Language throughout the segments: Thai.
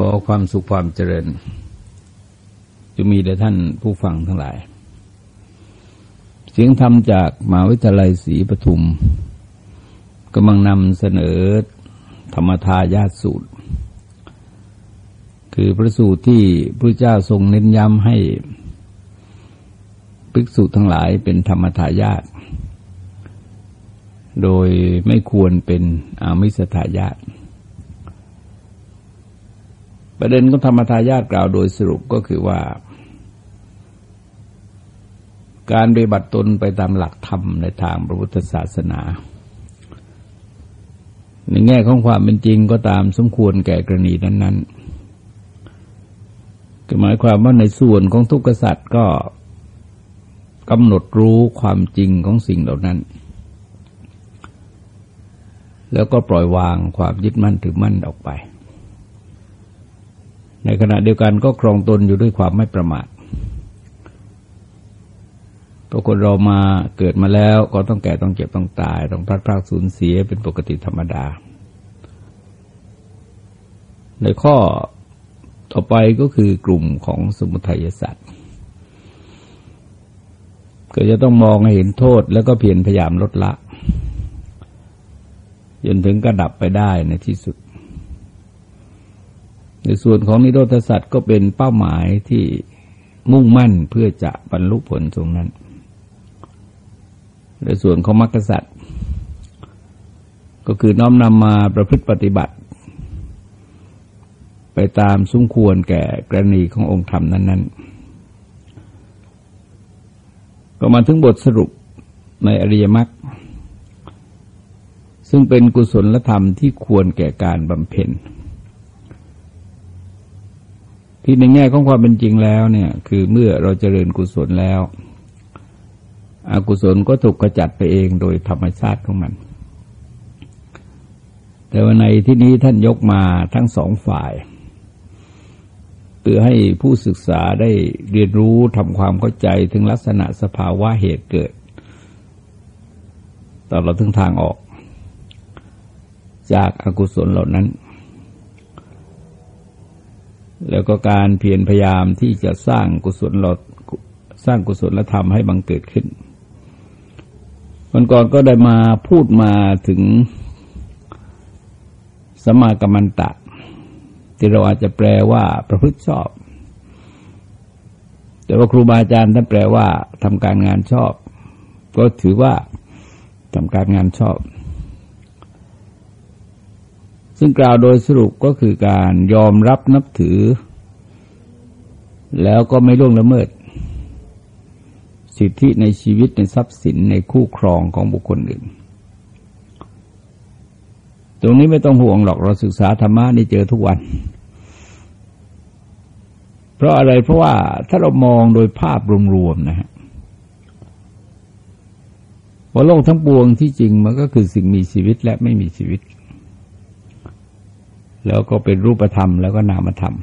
ขอความสุขความเจริญ จะมีแด่ท่านผู้ฟังทั้งหลาย เสียงธรรมจากมหาวิทยาลัยศรีปทุมกำลังนำเสนอธรรมทายาสูตร คือพระสูตรที่พระเจ้าทรงเน้นย้ำให้ภิกษุทั้งหลายเป็นธรรมทายาทโดยไม่ควรเป็นอามิสทายาท ประเด็นของธรรมทายาทกล่าวโดยสรุปก็คือว่า การปฏิบัติตนไปตามหลักธรรมในทางพระพุทธศาสนา ในแง่ของความเป็นจริงก็ตามสมควรแก่กรณีนั้นๆหมายความว่าในส่วนของทุกขสัตว์ก็กำหนดรู้ความจริงของสิ่งเหล่านั้น แล้วก็ปล่อยวางความยึดมั่นถือมั่นออกไป ในขณะเดียวกันก็ครองตนอยู่ด้วยความไม่ประมาทปรากฏเรามาเกิดมาแล้วก็ต้องแก่ต้องเจ็บต้องตาย ต้องพลาดพลาดสูญเสียเป็นปกติธรรมดา ในข้อต่อไปก็คือกลุ่มของสมุทัยสัตว์ก็จะต้องมองให้เห็นโทษแล้วก็เพียรพยายามลดละ จนถึงกระดับไปได้ในที่สุด ในส่วนของนิโรธสัตว์ก็เป็นเป้าหมายที่มุ่งมั่นเพื่อจะบรรลุผลตรงนั้น ในส่วนของมรรคสัตว์ก็คือน้อมนำมาประพฤติปฏิบัติ ไปตามสมควรแก่กรณีขององค์ธรรมนั้น ๆ ก็มาถึงบทสรุปในอริยมรรคซึ่งเป็นกุศลธรรมที่ควรแก่การบำเพ็ญ ที่ในแง่ของความเป็นจริงแล้วเนี่ย คือเมื่อเราเจริญกุศลแล้ว อกุศลก็ถูกกระจัดไปเองโดยธรรมชาติของมัน แต่ว่าในที่นี้ท่านยกมาทั้งสองฝ่ายเพื่อให้ผู้ศึกษาได้เรียนรู้ทำความเข้าใจถึงลักษณะสภาวะเหตุเกิดตลอดถึงทางออก จากอากุศลเหล่านั้น แล้วก็การเพียรพยายามที่จะสร้างกุศลหลอดสร้างกุศลธรรมให้บังเกิดขึ้น วันก่อนก็ได้มาพูดมาถึงสมากรรมันตะ ที่เราอาจจะแปลว่าประพฤติชอบ แต่ว่าครูบาอาจารย์ท่านแปลว่าทำการงานชอบ ก็ถือว่าทำการงานชอบ ซึ่งกล่าวโดยสรุปก็คือการยอมรับนับถือ แล้วก็ไม่ล่วงละเมิด สิทธิในชีวิตในทรัพย์สินในคู่ครองของบุคคลอื่น ตรงนี้ไม่ต้องห่วงหรอกเราศึกษาธรรมะนี่เจอทุกวัน เพราะอะไรเพราะว่าถ้าเรามองโดยภาพรวมๆนะฮะว่าโลกทั้งปวงที่จริงมันก็คือสิ่งมีชีวิตและไม่มีชีวิต แล้วก็เป็นรูปธรรมแล้วก็นามธรรม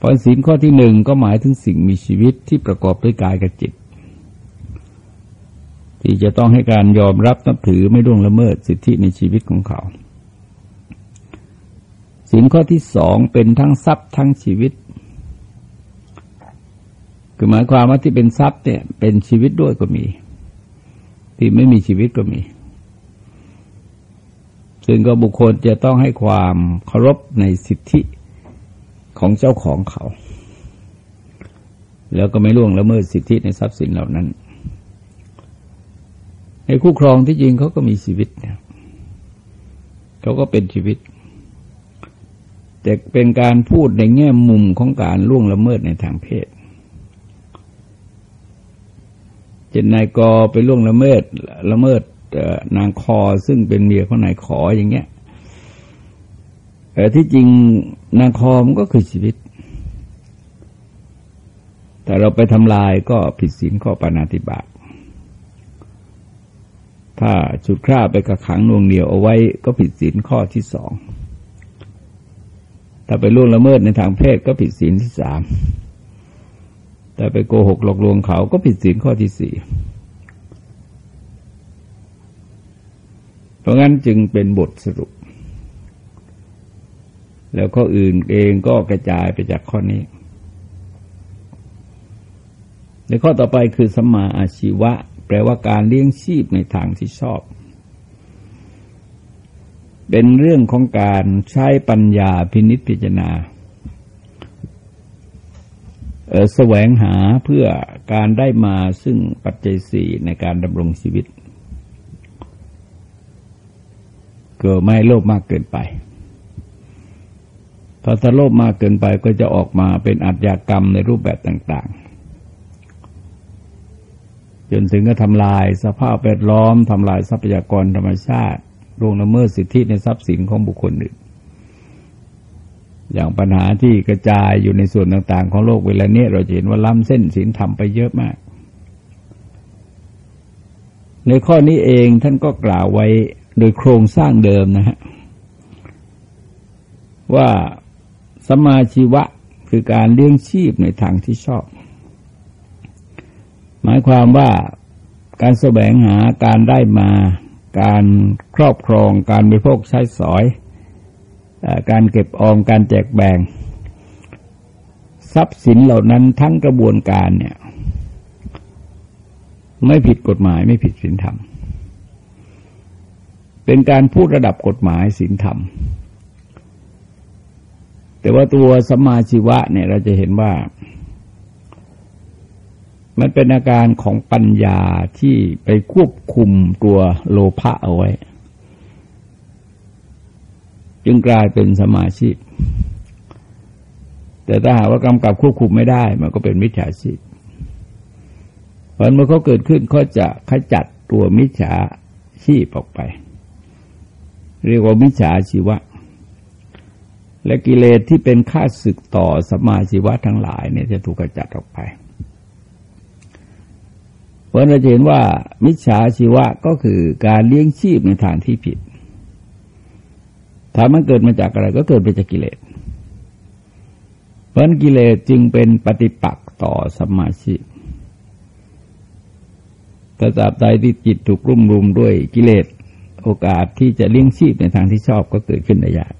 พอศีลข้อที่หนึ่งก็หมายถึงสิ่งมีชีวิตที่ประกอบด้วยกายกับจิต ที่จะต้องให้การยอมรับนับถือไม่ร่วงละเมิดสิทธิในชีวิตของเขาศีลข้อที่สองเป็นทั้งทรัพย์ทั้งชีวิต คือหมายความว่าที่เป็นทรัพย์เนี่ยเป็นชีวิตด้วยก็มี ที่ไม่มีชีวิตก็มี ซึ่งก็บุคคลจะต้องให้ความเคารพในสิทธิของเจ้าของเขา แล้วก็ไม่ล่วงละเมิดสิทธิในทรัพย์สินเหล่านั้น ในคู่ครองที่จริงเขาก็มีชีวิตนเขาก็เป็นชีวิต แต่เป็นการพูดในแง่มุมของการล่วงละเมิดในทางเพศเจนนายกอไปล่วงละเมิดละเมิด นางคอซึ่งเป็นเมียของนายขออย่างเงี้ยแต่ที่จริงนางคอมันก็คือชีวิต แต่เราไปทำลายก็ผิดศีลข้อปานาติบาตถ้าชุดคร่าไปกระขังนวงเหนียวเอาไว้ก็ผิดศีลข้อที่สอง ถ้าไปล่วงละเมิดในทางเพศก็ผิดศีลที่สาม แต่ไปโกหกหลอกลวงเขาก็ผิดศีลข้อที่สี่ เพราะงั้นจึงเป็นบทสรุป แล้วข้ออื่นเองก็กระจายไปจากข้อนี้ในข้อต่อไปคือสัมมาอาชีวะ แปลว่าการเลี้ยงชีพในทางที่ชอบ เป็นเรื่องของการใช้ปัญญาพินิจพิจารณาแสวงหาเพื่อการได้มาซึ่งปัจจัยสี่ในการดำรงชีวิต เกิดไม่โลภมากเกินไปพอถ้าโลภมากเกินไปก็จะออกมาเป็นอาชญากรรมในรูปแบบต่าง ๆ จนถึงก็ทำลายสภาพแวดล้อมทำลายทรัพยากรธรรมชาติล่วงละเมิดสิทธิในทรัพย์สินของบุคคลอื่น อย่างปัญหาที่กระจายอยู่ในส่วนต่าง ๆ ของโลกเวลานี้เราเห็นว่าล้ำเส้นศีลธรรมไปเยอะมาก ในข้อนี้เองท่านก็กล่าวไว้ โดยโครงสร้างเดิมนะฮะว่าสมาชีวะคือการเลี้ยงชีพในทางที่ชอบ หมายความว่าการแสวงหาการได้มาการครอบครอง การบริโภคใช้สอย การเก็บออมการแจกแบ่ง ทรัพย์สินเหล่านั้นทั้งกระบวนการเนี่ย ไม่ผิดกฎหมายไม่ผิดศีลธรรม เป็นการพูดระดับกฎหมายศีลธรรม แต่ว่าตัวสมาชีวะเนี่ยเราจะเห็นว่า มันเป็นอาการของปัญญาที่ไปควบคุมตัวโลภะเอาไว้ จึงกลายเป็นสมาชีพ แต่ถ้าหากว่ากำกับควบคุมไม่ได้ มันก็เป็นมิจฉาชีพเพราะเมื่อเขาเกิดขึ้นเขาจะขจัดตัวมิจฉาชีพออกไป เรียกว่ามิจฉาชีวะ และกิเลสที่เป็นข้าศึกต่อสมาชีวะทั้งหลายเนี่ยจะถูกกระจัดออกไปเพราะเราเห็นว่ามิจฉาชีวะก็คือการเลี้ยงชีพในทางที่ผิดถ้ามันเกิดมาจากอะไรก็เกิดมาจากกิเลส เพราะกิเลสจึงเป็นปฏิปักษ์ต่อสมาชิถ้าตราบใดที่จิตถูกรุ่มรุมด้วยกิเลส โอกาสที่จะเลี้ยงชีพในทางที่ชอบก็เกิดขึ้นได้ยาก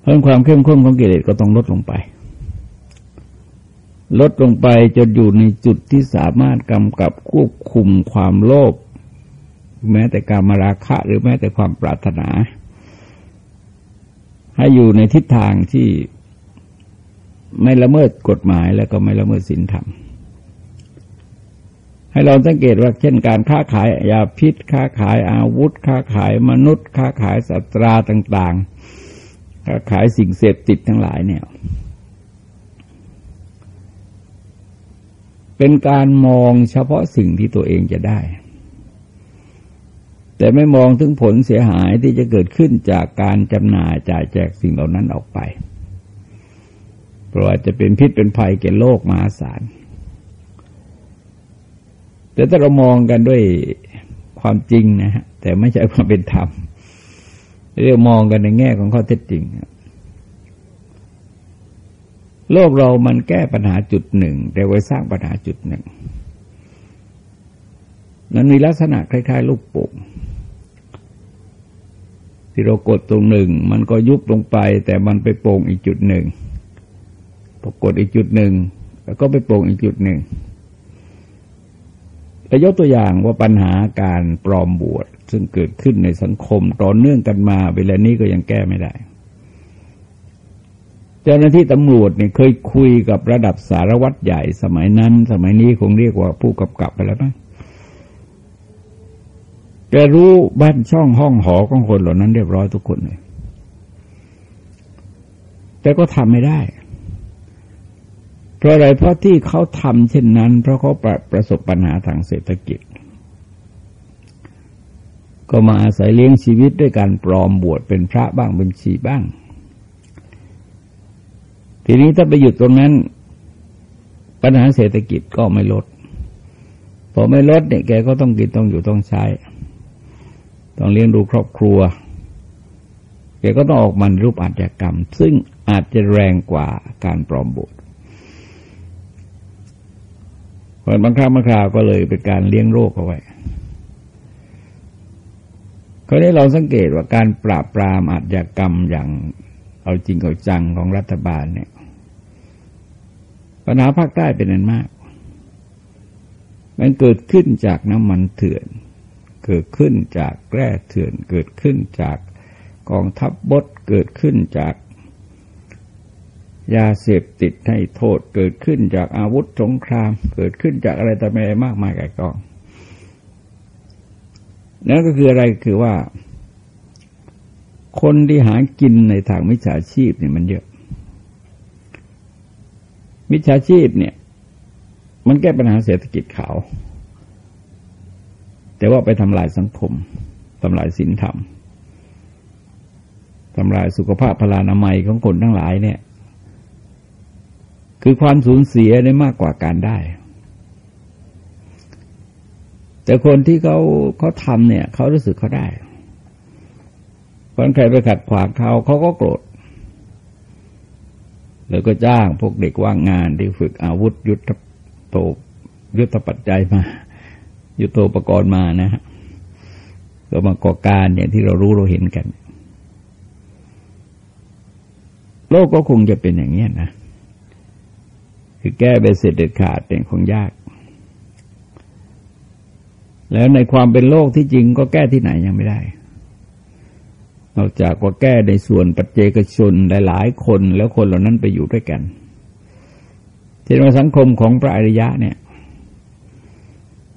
เพราะความเข้มข้นของกิเลสก็ต้องลดลงไป ลดลงไปจนอยู่ในจุดที่สามารถกำกับควบคุมความโลภแม้แต่การมาราคะหรือแม้แต่ความปรารถนา ให้อยู่ในทิศทางที่ไม่ละเมิดกฎหมายแล้วก็ไม่ละเมิดศีลธรรม ให้เราสังเกตว่าเช่นการค้าขายยาพิษ ค้าขายอาวุธ ค้าขายมนุษย์ ค้าขายสัตราต่างๆ ค้าขายสิ่งเสพติดทั้งหลายเนี่ย เป็นการมองเฉพาะสิ่งที่ตัวเองจะได้ แต่ไม่มองถึงผลเสียหายที่จะเกิดขึ้นจากการจำหน่ายจ่ายแจกสิ่งเหล่านั้นออกไป เพราะว่าจะเป็นพิษเป็นภัยแก่โลกมหาศาล แต่ถ้าเรามองกันด้วยความจริงนะฮะแต่ไม่ใช่ความเป็นธรรมเรียกมองกันในแง่ของข้อเท็จจริงโลกเรามันแก้ปัญหาจุดหนึ่งแต่ไว้สร้างปัญหาจุดหนึ่งนั้นมีลักษณะคล้าย ๆ ลูกโป่งที่เรากดตรงหนึ่ง มันก็ยุบลงไป แต่มันไปโป่งอีกจุดหนึ่งพอกดอีกจุดหนึ่งแล้วก็ไปโป่งอีกจุดหนึ่ง ยกตัวอย่างว่าปัญหาการปลอมบวชซึ่งเกิดขึ้นในสังคมต่อเนื่องกันมา เวลานี้ก็ยังแก้ไม่ได้ เจ้าหน้าที่ตำรวจเนี่ยเคยคุยกับระดับสารวัตรใหญ่สมัยนั้น สมัยนี้คงเรียกว่าผู้กำกับไปแล้วมั้งแกรู้บ้านช่องห้องหอของคนเหล่านั้นเรียบร้อยทุกคนเลยแต่ก็ทำไม่ได้ เพราะอะไรเพราะที่เขาทำเช่นนั้น เพราะเขาประประสบปัญหาทางเศรษฐกิจ ก็มาอาศัยเลี้ยงชีวิตด้วยการปลอมบวชเป็นพระบ้างเป็นชีบ้าง ทีนี้ถ้าไปหยุดตรงนั้น ปัญหาเศรษฐกิจก็ไม่ลดพอไม่ลดเนี่ยแกก็ต้องกินต้องอยู่ต้องใช้ ต้องเลี้ยงดูครอบครัวแกก็ต้องออกมันรูปอาชญากรรม ซึ่งอาจจะแรงกว่าการปลอมบุตร เพราะบางครั้งบางคราวก็เลยเป็นการเลี้ยงโรคเอาไว้เขาได้เราสังเกตว่าการปราบปรามอาชญากรรมอย่างเอาจริงเอาจังของรัฐบาลเนี่ย ปัญหาภาคใต้เป็นอันมาก มันเกิดขึ้นจากน้ำมันเถื่อน เกิดขึ้นจากแร่เถื่อน เกิดขึ้นจากกองทัพบบดเกิดขึ้นจาก ยาเสพติดให้โทษเกิดขึ้นจากอาวุธสงคราม เกิดขึ้นจากอะไรต่ออะไรมากมายก่กองนั่นก็คืออะไรคือว่า คนที่หากินในทางมิจฉาชีพเนี่ยมันเยอะ มิจฉาชีพเนี่ย มันแก้ปัญหาเศรษฐกิจขาวแต่ว่าไปทำลายสังคมทำลายศีลธรรมทำลายสุขภาพพลานามัยของคนทั้งหลายเนี่ย คือความสูญเสียได้มากกว่าการได้ แต่คนที่เขาเขาทำเนี่ย เขารู้สึกเขาได้คนใครไปขัดขวางเขาเขาก็โกรธแล้วก็จ้างพวกเด็กว่างงานที่ฝึกอาวุธยุทธโตยุทธปัจจัยมา ยุทธโธปกรณ์มานะฮะก็มาก่อการเนี่ยที่เรารู้เราเห็นกัน โลกก็คงจะเป็นอย่างนี้นะ คือแก้ไปเสร็จเด็ดขาดเป็นของยาก แล้วในความเป็นโลกที่จริงก็แก้ที่ไหนยังไม่ได้ นอกจากว่าแก้ในส่วนปัจเจกชนหลายๆคนแล้วคนเหล่านั้นไปอยู่ด้วยกันเช่นว่าสังคมของพระอริยะเนี่ย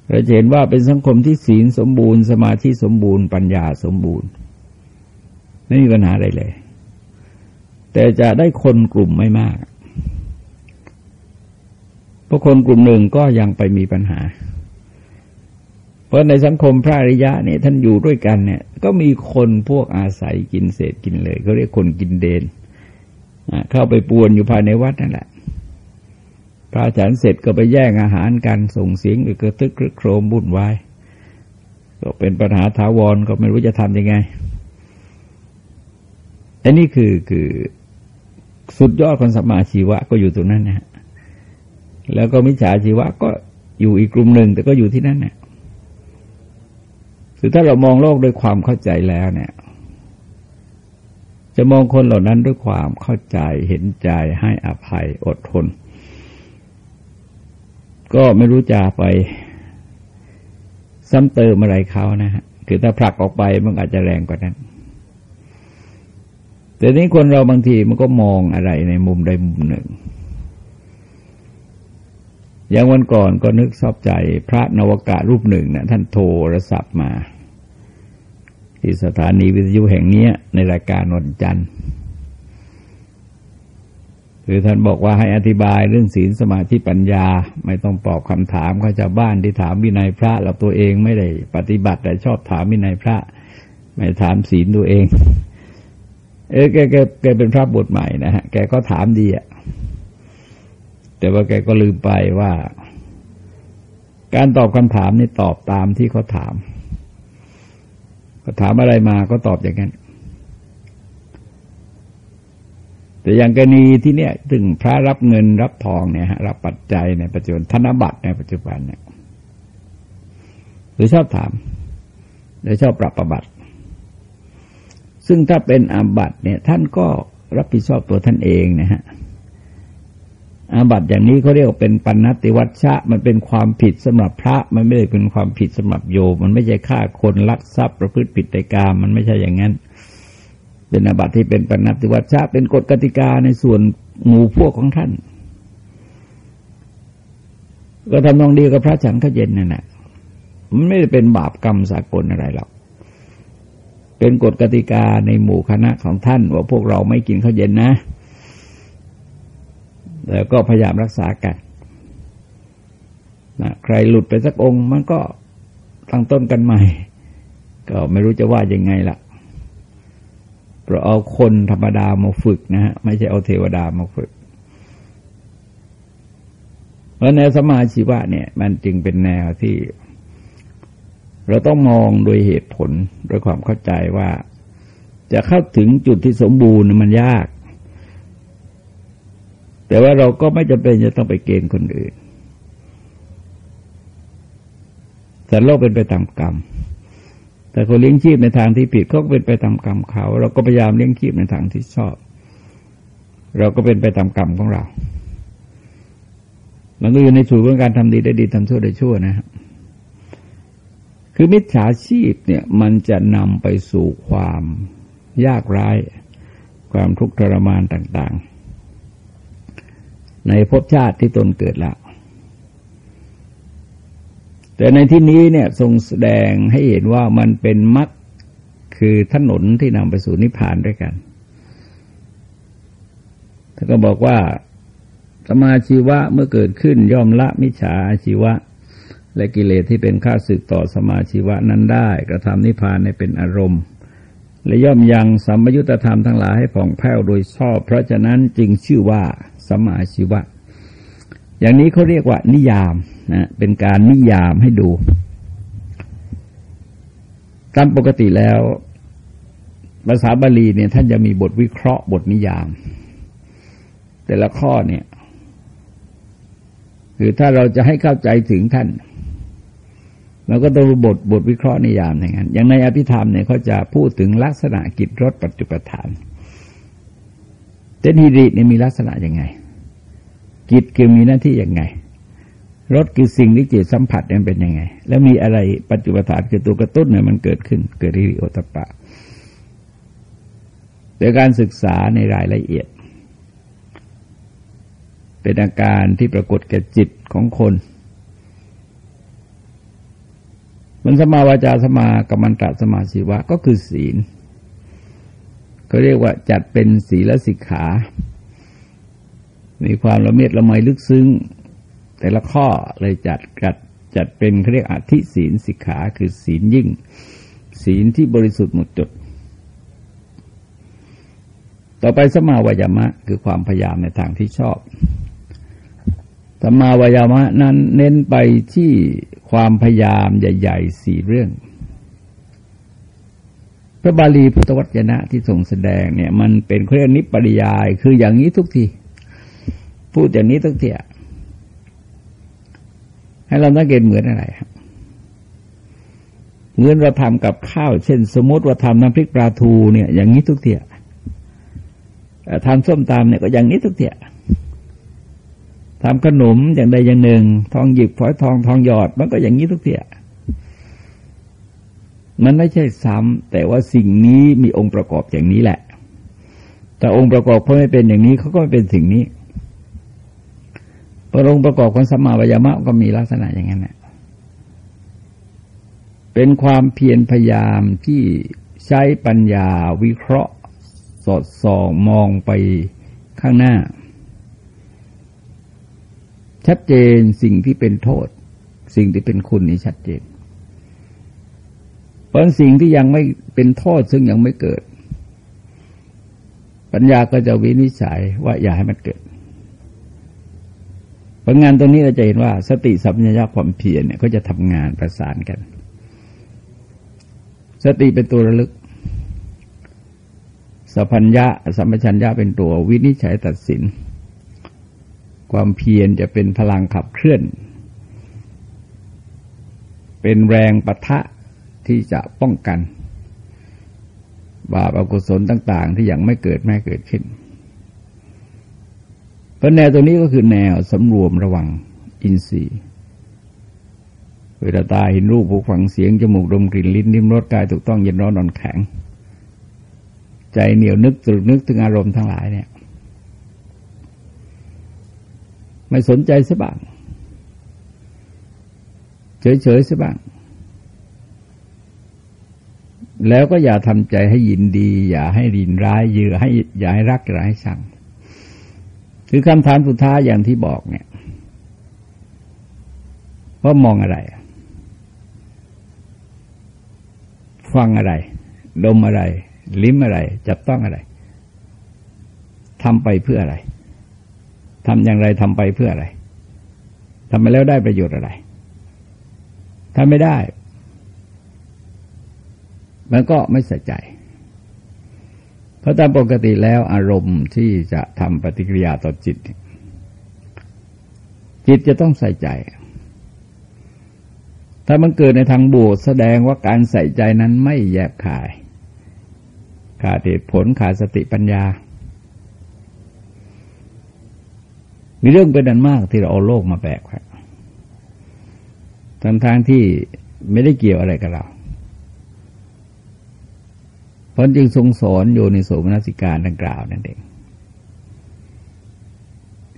เราเห็นว่าเป็นสังคมที่ศีลสมบูรณ์ สมาธิสมบูรณ์ ปัญญาสมบูรณ์ ไม่มีปัญหาอะไรเลย แต่จะได้คนกลุ่มไม่มาก ราะคนกลุ่มหนึ่งก็ยังไปมีปัญหา เพราะในสังคมพระอริยะเนี่ยท่านอยู่ด้วยกันเนี่ย ก็มีคนพวกอาศัยกินเศษกินเลยเขาเรียกคนกินเดนเข้าไปปวนอยู่ภายในวัดนั่นแหละพระฉันเสร็จก็ไปแย่งอาหารกันส่งเสียงหรือกระทึกครึโครมบุ่นวายก็เป็นปัญหาถาวรก็ไม่รู้จะทำยังไงอันนี้คือคือสุดยอดของสมาชีวะก็อยู่ตรงนั้นนะ แล้วก็มิจฉาชีวะก็อยู่อีกกลุ่มหนึ่งแต่ก็อยู่ที่นั่นเนะคือถ้าเรามองโลกด้วยความเข้าใจแล้วเนี่ย จะมองคนเหล่านั้นด้วยความเข้าใจเห็นใจให้อภัยอดทน ก็ไม่รู้จะไปซ้ำเติมอะไรเขานะฮะคือถ้าผลักออกไปมันอาจจะแรงกว่านั้น แต่นี้คนเราบางทีมันก็มองอะไรในมุมใดมุมหนึ่ง อย่างวันก่อนก็นึกชอบใจพระนวกะรูปหนึ่งนะท่านโทรศัพท์มา ที่สถานีวิทยุแห่งนี้ในรายการวันจันทร์คือท่านบอกว่าให้อธิบายเรื่องศีลสมาธิปัญญา ไม่ต้องตอบคำถามข้าจะบ้านที่ถามวินัยพระเราตัวเองไม่ได้ปฏิบัติแต่ชอบถามวินัยพระ ไม่ถามศีลตัวเอง เออแกแกแกเป็นพระบทใหม่นะฮะแกก็ถามดีอะ แต่ว่าแกก็ลืมไปว่า การตอบคำถามนี่ตอบตามที่เขาถามเขาถามอะไรมาก็ตอบอย่างนั้น แต่อย่างกรณีที่เนี้ยถึงพระรับเงินรับทองเนี่ยฮะรับปัจจัยในปัจจุบันธนบัตรในปัจจุบันเนี่ยหรือชอบถาม หรือชอบปรับประบัติซึ่งถ้าเป็นอาบัติเนี่ย ท่านก็รับผิดชอบตัวท่านเองนะฮะ อาบัติอย่างนี้เขาเรียกว่าเป็นปัญติวัชชะ มันเป็นความผิดสำหรับพระ มันไม่ได้เป็นความผิดสำหรับโยมมันไม่ใช่ฆ่าคนลักทรัพย์ประพฤติผิดในกามมันไม่ใช่อย่างนั้น เป็นอาบัติที่เป็นปัญติวัชชะ เป็นกฎกติกาในส่วนหมู่พวกของท่าน ก็ทำนองดีกับพระฉันข้าเย็นนั่นแหละมันไม่ได้เป็นบาปกรรมสากลอะไรหรอกเป็นกฎกติกาในหมู่คณะของท่านว่าพวกเราไม่กินข้าวเย็นนะ แล้วก็พยายามรักษากันนะใครหลุดไปสักองค์มันก็ตั้งต้นกันใหม่ ก็ไม่รู้จะว่ายังไงละเพราะเอาคนธรรมดามาฝึกนะฮะไม่ใช่เอาเทวดามาฝึก เพราะแนวสมาชีวะเนี่ย มันจึงเป็นแนวที่ เราต้องมองโดยเหตุผลโดยความเข้าใจว่า จะเข้าถึงจุดที่สมบูรณ์มันยาก แต่ว่าเราก็ไม่จำเป็นจะต้องไปเกณฑ์คนอื่นแต่โลกเป็นไปตามกรรม แต่เขาเลี้ยงชีพในทางที่ผิดก็เป็นไปตามกรรมเขา เราก็พยายามเลี้ยงชีพในทางที่ชอบ เราก็เป็นไปตามกรรมของเรา มันก็อยู่ในสูตรของการทำดีได้ดีทำชั่วได้ชั่วนะครับคือมิจฉาชีพเนี่ยมันจะนำไปสู่ความยากร้าย ความทุกข์ทรมานต่าง ๆ ในภพชาติที่ตนเกิดแล้ว แต่ในที่นี้เนี่ยทรงแสดงให้เห็นว่ามันเป็นมรรคคือถนนที่นำไปสู่นิพพานด้วยกันท่านก็บอกว่าสมาชีวะเมื่อเกิดขึ้นย่อมละมิจฉาอาชีวะ และกิเลสที่เป็นข้าศึกต่อสมาชีวะนั้นได้ กระทำนิพพานในเป็นอารมณ์ และย่อมยังสัมยุตธรรมทั้งหลายให้ผ่องแผ้วโดยชอบ เพราะฉะนั้นจึงชื่อว่า สมาชีวะ อย่างนี้เขาเรียกว่านิยามนะเป็นการนิยามให้ดู ตามปกติแล้ว ภาษาบาลีเนี่ยท่านจะมีบทวิเคราะห์บทนิยาม แต่ละข้อเนี่ยคือถ้าเราจะให้เข้าใจถึงท่านเราก็ต้องบทบทวิเคราะห์นิยามอย่างนั้น อย่างในอภิธรรมเนี่ยเขาจะพูดถึงลักษณะกิจรสปัจจุปทาน เตนิริเนี่ยมีลักษณะยังไงกิจคือมีหน้าที่ยังไงรสคือสิ่งที่จิตสัมผัสนั้นเป็นยังไง แล้วมีอะไรปัจจุบันคือตัวกระตุ้นเนี่ยมันเกิดขึ้น เกิดริริโอตปะโดยการศึกษาในรายละเอียด เป็นอาการที่ปรากฏแก่จิตของคนมันสมาวาจาสมากัมมันตสมาชีวะก็คือศีล เขาเรียกว่าจัดเป็นศีลสิกขา มีความละเมียดละไมลึกซึ้ง แต่ละข้อเลยจัดกัดจัดเป็นเขาเรียกอธิศีลสิกขาคือศีลยิ่ง ศีลที่บริสุทธิ์หมดจด ต่อไปสมาวายามะคือความพยายามในทางที่ชอบสมาวายามะนั้นเน้นไปที่ความพยายามใหญ่ๆสี่เรื่อง พระบาลีพุทธวจนะที่ทรงแสดงเนี่ย มันเป็นเครื่องนิปริยาย คืออย่างนี้ทุกทีพูดอย่างนี้ทุกทีให้เราสังเกตเหมือนอะไรครับเหมือนเราทำกับข้าว เช่น สมมติว่าทำน้ำพริกปลาทูเนี่ย อย่างนี้ทุกเที่ยทำส้มตำเนี่ยก็อย่างนี้ทุกเที่ยทำขนมอย่างใดอย่างหนึ่ง ทองหยิบฝอยทองทองหยอด มันก็อย่างนี้ทุกเที่ย มันไม่ใช่ซ้ำแต่ว่าสิ่งนี้มีองค์ประกอบอย่างนี้แหละ แต่องค์ประกอบเขาไม่เป็นอย่างนี้เขาก็ไม่เป็นสิ่งนี้พระองค์ประกอบของสัมมาวยามะก็มีลักษณะอย่างนั้นแหละเป็นความเพียรพยายามที่ใช้ปัญญาวิเคราะห์ สอดส่องมองไปข้างหน้า ชัดเจนสิ่งที่เป็นโทษ สิ่งที่เป็นคุณนี่ชัดเจน เพราะสิ่งที่ยังไม่เป็นโทษซึ่งยังไม่เกิด ปัญญาก็จะวินิจฉัยว่าอย่าให้มันเกิดผลงานตรงนี้เราจะเห็นว่า สติสัมปชัญญะความเพียรเนี่ยก็จะทำงานประสานกัน สติเป็นตัวระลึกสัพพัญญะสัมปชัญญะเป็นตัววินิจฉัยตัดสิน ความเพียรจะเป็นพลังขับเคลื่อน เป็นแรงปะทะ ที่จะป้องกัน บาปอกุศลต่าง ๆ ที่ยังไม่เกิดไม่เกิดขึ้นราะแนวตัวนี้ก็คือแนวสำรวมระวังอินทรีย์เวลาตาเห็นรูปหูฟังเสียง จมูกดมกลิ่นลิ้นนิ้มรสกายถูกต้องเย็นร้อนนอนแข็ง ใจเหนียวนึกตรึกนึกถึงอารมณ์ทั้งหลายเนี่ย ไม่สนใจสับ้างเฉยๆสับ้าง แล้วก็อย่าทำใจให้ยินดี อย่าให้รินร้ายเยือให้อย่าให้รักอย่าให้ชังคือคำถามสุดท้ายอย่างที่บอกเนี่ยว่ามองอะไร ฟังอะไร ดมอะไร ลิ้มอะไร จับต้องอะไรทำไปเพื่ออะไรทำอย่างไรทำไปเพื่ออะไรทำไปแล้วได้ประโยชน์อะไรถ้าไม่ได้ มันก็ไม่ใส่ใจ เพราะตามปกติแล้วอารมณ์ที่จะทำปฏิกิริยาต่อจิต จิตจะต้องใส่ใจ ถ้ามันเกิดในทางบวกแสดงว่าการใส่ใจนั้นไม่แยบขาย ขาดเหตุผลขาดสติปัญญา มีเรื่องเป็นอันมากที่เราเอาโลกมาแบกไว้ทั้งทางที่ไม่ได้เกี่ยวอะไรกับเรา เพราะจึงทรงสอนอยู่ในโสมนัสิการดังกล่าวนั่นเอง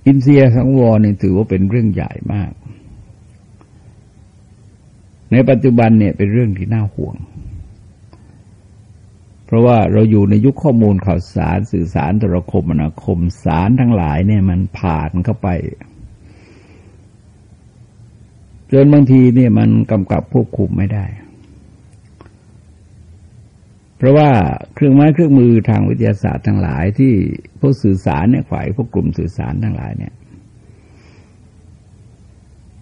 อินเสียสังวรนี่ถือว่าเป็นเรื่องใหญ่มาก ในปัจจุบันเนี่ยเป็นเรื่องที่น่าห่วง เพราะว่าเราอยู่ในยุคข้อมูลข่าวสารสื่อสารโทรคมนาคมสารทั้งหลายเนี่ยมันผ่านเข้าไปจนบางทีเนี่ยมันกำกับควบคุมไม่ได้ เพราะว่าเครื่องไม้เครื่องมือทางวิทยาศาสตร์ทั้งหลาย ที่พวกสื่อสารเนี่ยฝ่ายพวกกลุ่มสื่อสารทั้งหลายเนี่ย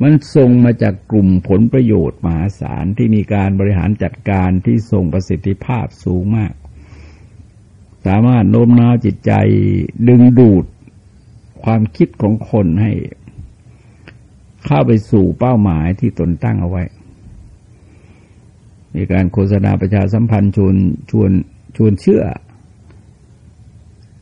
มันส่งมาจากกลุ่มผลประโยชน์มหาศาลที่มีการบริหารจัดการที่ทรงประสิทธิภาพสูงมาก สามารถโน้มน้าวจิตใจดึงดูดความคิดของคนให้เข้าไปสู่เป้าหมายที่ตนตั้งเอาไว้ มีการโฆษณาประชาสัมพันธ์ชวนชวนชวนเชื่อ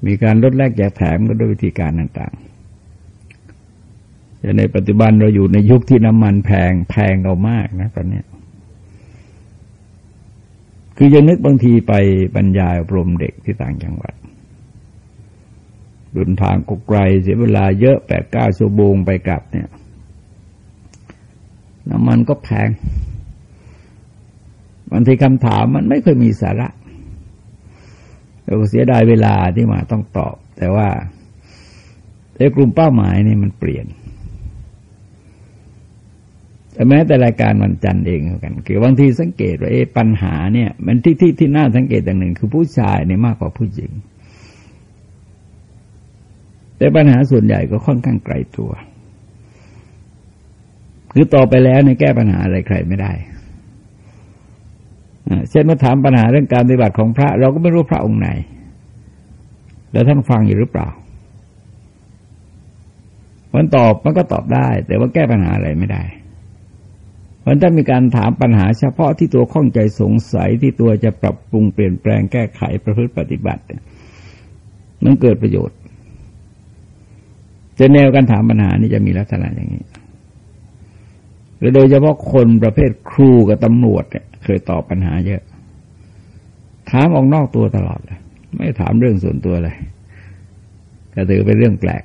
มีการลดแลกแจกแถมก็ด้วยวิธีการต่างๆแต่ในปัจจุบันเราอยู่ในยุคที่น้ำมันแพงแพงเรามากนะตอนนี้คือยังนึกบางทีไปบรรยายอบรมเด็กที่ต่างจังหวัดดุนทางกไกลเสียเวลาเยอะแปดเก้าชั่วโมงไปกลับเนี่ย น้ำมันก็แพง บางทีคำถามมันไม่เคยมีสาระเราก็เสียดายเวลาที่มาต้องตอบ แต่ว่าในกลุ่มเป้าหมายนี่มันเปลี่ยนแต่แม้แต่รายการวันจันทร์เองเหมือนกันคือบางทีสังเกตว่าเอปัญหาเนี่ย มันที่ที่ที่น่าสังเกตอย่างหนึ่ง คือผู้ชายเนี่ยมากกว่าผู้หญิง แต่ปัญหาส่วนใหญ่ก็ค่อนข้างไกลตัว คือต่อไปแล้วในแก้ปัญหาอะไรใครไม่ได้ เช่นเมาถามปัญหาเรื่องการปฏิบัติของพระ เราก็ไม่รู้พระองค์ไหน แล้วท่านฟังอยู่หรือเปล่ามันตอบมันก็ตอบได้ แต่ว่าแก้ปัญหาอะไรไม่ได้มันถ้ามีการถามปัญหาเฉพาะที่ตัวข้องใจสงสัยที่ตัวจะปรับปรุงเปลี่ยนแปลงแก้ไขประพฤติปฏิบัติมันเกิดประโยชน์จะแนวการถามปัญหานี่จะมีลักษณะอย่างนี้โดยเฉพาะคนประเภทครูกับตำรวจเนี่ย เคยตอบปัญหาเยอะ ถามออกนอกตัวตลอดเลยไม่ถามเรื่องส่วนตัวเลยก็ถือเป็นเรื่องแปลก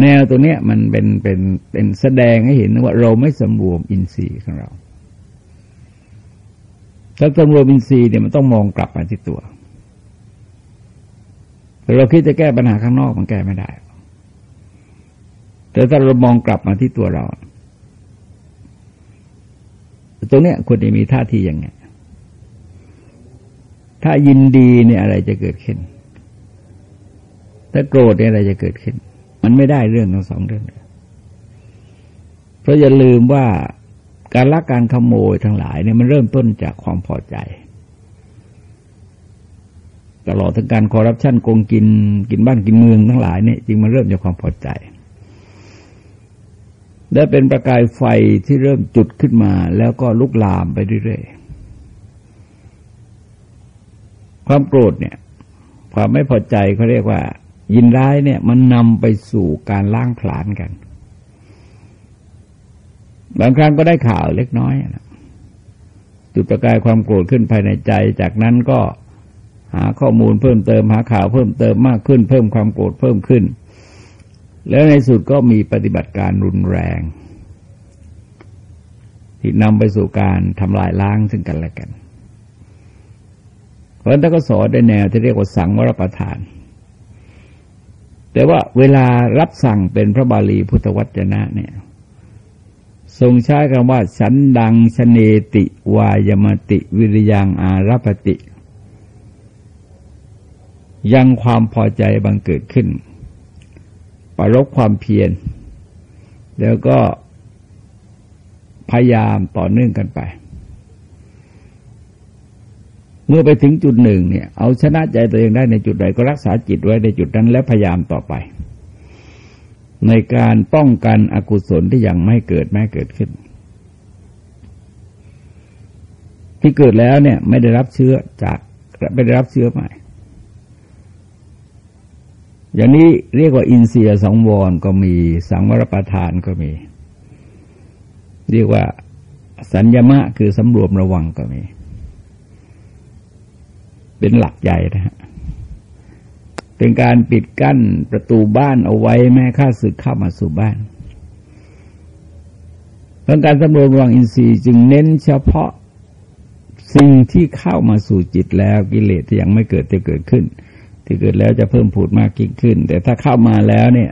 แนวตัวเนี้ยมันเป็นเป็นเป็นแสดงให้เห็นว่าเราไม่สมบูรณ์อินทรีย์ของเราถ้าสมบูรณ์อินทรีย์เนี่ยมันต้องมองกลับมาที่ตัวเราคิดจะแก้ปัญหาข้างนอกมันแก้ไม่ได้ แต่ถ้าเรามองกลับมาที่ตัวเรา ตรงเนี้ยควรจะมีท่าทีอย่างไงถ้ายินดีเนี่ยอะไรจะเกิดขึ้น ถ้าโกรธเนี่ยอะไรจะเกิดขึ้น มันไม่ได้เรื่องทั้งสองเรื่อง เพราะอย่าลืมว่าการลักการขโมยทั้งหลายเนี่ยมันเริ่มต้นจากความพอใจ ตลอดถึงการคอร์รัปชันโกงกินกินบ้านกินเมืองทั้งหลายเนี่ยจริงมันเริ่มจากความพอใจ และเป็นประกายไฟที่เริ่มจุดขึ้นมา แล้วก็ลุกลามไปเรื่อยๆ ความโกรธเนี่ย ความไม่พอใจเขาเรียกว่า ยินร้ายเนี่ย มันนำไปสู่การล้างผลาญกัน บางครั้งก็ได้ข่าวเล็กน้อยนะจุดประกายความโกรธขึ้นภายในใจ จากนั้นก็หาข้อมูลเพิ่มเติมหาข่าวเพิ่มเติมมากขึ้น เพิ่มความโกรธเพิ่มขึ้น แล้วในสุดก็มีปฏิบัติการรุนแรงที่นำไปสู่การทำลายล้างซึ่งกันและกัน เพราะฉะนั้นก็สอนได้แนวที่เรียกว่าสังวรประทาน แต่ว่าเวลารับสั่งเป็นพระบาลีพุทธวจนะเนี่ย ทรงใช้คำว่าฉันดังชเนติ วายมติ วิริยังอารพติ ยังความพอใจบังเกิดขึ้น ประลบความเพียร แล้วก็พยายามต่อเนื่องกันไป เมื่อไปถึงจุดหนึ่งเนี่ย เอาชนะใจตัวเองได้ในจุดใดก็รักษาจิตไว้ในจุดนั้นแล้วพยายามต่อไป ในการป้องกันอกุศลที่ยังไม่เกิดแม้เกิดขึ้น ที่เกิดแล้วเนี่ย ไม่ได้รับเชื้อจากไม่ได้รับเชื้อใหม่ อย่างนี้เรียกว่าอินเสียสองวรก็มีสังวรประทานก็มี เรียกว่าสัญญมะคือสำรวมระวังก็มี เป็นหลักใหญ่นะฮะเป็นการปิดกั้นประตูบ้านเอาไว้แม้ข้าศึกเข้ามาสู่บ้านเพราะการสำรวมระวังอินทรีย์จึงเน้นเฉพาะสิ่งที่เข้ามาสู่จิตแล้วกิเลสที่ยังไม่เกิดจะเกิดขึ้น ที่เกิดแล้วจะเพิ่มผูดมากยิ่งขึ้น แต่ถ้าเข้ามาแล้วเนี่ย